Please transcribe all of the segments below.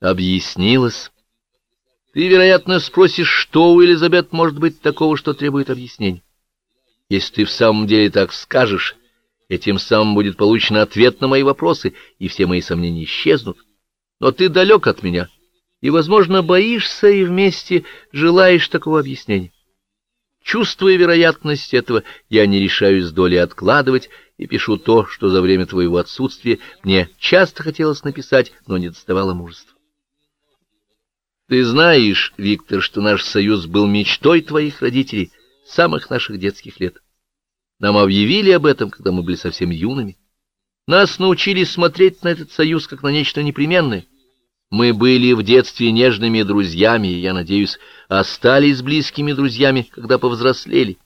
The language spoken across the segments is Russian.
объяснилось. Ты, вероятно, спросишь, что у Элизабет может быть такого, что требует объяснений. Если ты в самом деле так скажешь, этим самым будет получен ответ на мои вопросы, и все мои сомнения исчезнут. Но ты далек от меня, и, возможно, боишься и вместе желаешь такого объяснения. Чувствуя вероятность этого, я не решаюсь доли откладывать и пишу то, что за время твоего отсутствия мне часто хотелось написать, но не доставало мужества. Ты знаешь, Виктор, что наш союз был мечтой твоих родителей самых наших детских лет. Нам объявили об этом, когда мы были совсем юными. Нас научили смотреть на этот союз как на нечто непременное. Мы были в детстве нежными друзьями, и, я надеюсь, остались близкими друзьями, когда повзрослели.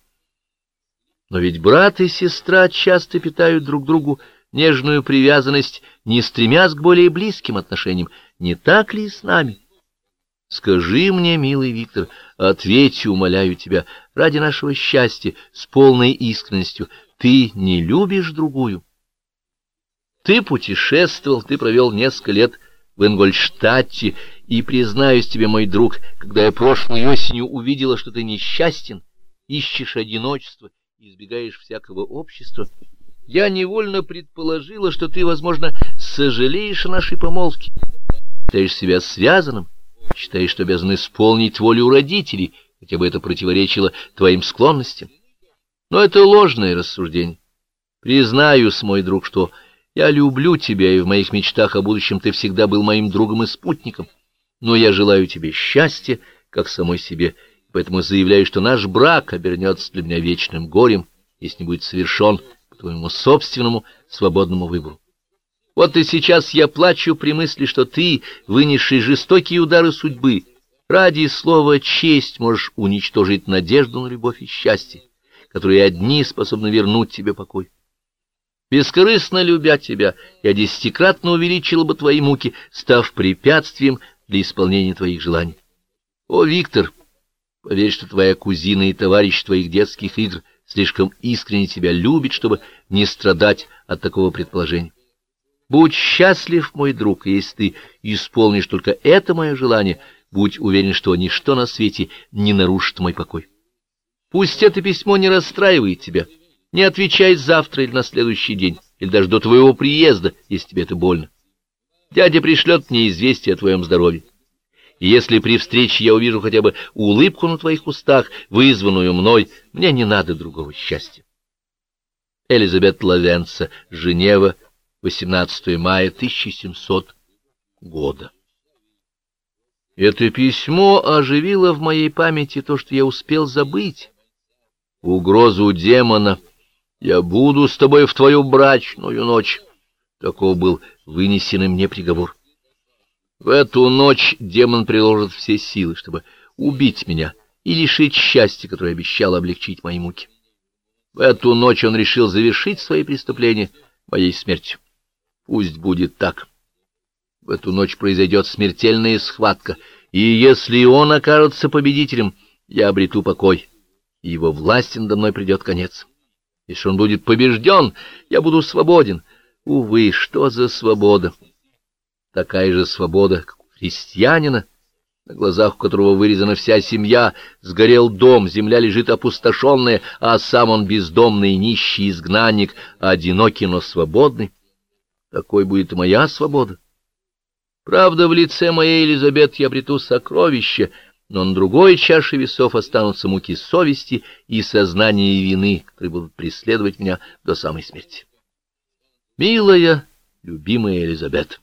Но ведь брат и сестра часто питают друг другу нежную привязанность, не стремясь к более близким отношениям. Не так ли с нами? Скажи мне, милый Виктор, ответь, умоляю тебя, ради нашего счастья, с полной искренностью, ты не любишь другую? Ты путешествовал, ты провел несколько лет в Ингольштадте, и, признаюсь тебе, мой друг, когда я прошлой осенью увидела, что ты несчастен, ищешь одиночество и избегаешь всякого общества, я невольно предположила, что ты, возможно, сожалеешь о нашей помолвке, считаешь себя связанным, считаешь, что обязан исполнить волю родителей, хотя бы это противоречило твоим склонностям. Но это ложное рассуждение. Признаюсь, мой друг, что я люблю тебя, и в моих мечтах о будущем ты всегда был моим другом и спутником. Но я желаю тебе счастья, как самой себе, поэтому заявляю, что наш брак обернется для меня вечным горем, если не будет совершен по твоему собственному свободному выбору. Вот и сейчас я плачу при мысли, что ты, вынесший жестокие удары судьбы, ради слова «честь» можешь уничтожить надежду на любовь и счастье, которые одни способны вернуть тебе покой. Бескорыстно любя тебя, я десятикратно увеличила бы твои муки, став препятствием для исполнения твоих желаний. О, Виктор, поверь, что твоя кузина и товарищ твоих детских игр слишком искренне тебя любит, чтобы не страдать от такого предположения. Будь счастлив, мой друг, если ты исполнишь только это мое желание, будь уверен, что ничто на свете не нарушит мой покой. Пусть это письмо не расстраивает тебя, не отвечай завтра или на следующий день, или даже до твоего приезда, если тебе это больно. Дядя пришлет мне известие о твоем здоровье. И если при встрече я увижу хотя бы улыбку на твоих устах, вызванную мной, мне не надо другого счастья. Элизабет Лавенца, Женева, 18 мая 1700 года. Это письмо оживило в моей памяти то, что я успел забыть. Угрозу демона «Я буду с тобой в твою брачную ночь». Таков был вынесенный мне приговор. В эту ночь демон приложит все силы, чтобы убить меня и лишить счастья, которое обещало облегчить мои муки. В эту ночь он решил завершить свои преступления моей смертью. Пусть будет так. В эту ночь произойдет смертельная схватка, и если он окажется победителем, я обрету покой, и его власти надо мной придет конец. Если он будет побежден, я буду свободен. Увы, что за свобода? Такая же свобода, как у христианина, на глазах у которого вырезана вся семья, сгорел дом, земля лежит опустошенная, а сам он бездомный, нищий изгнанник, одинокий, но свободный. Такой будет моя свобода. Правда, в лице моей Елизабет я обрету сокровища, но на другой чаше весов останутся муки совести и сознания вины, которые будут преследовать меня до самой смерти. Милая, любимая Елизабет!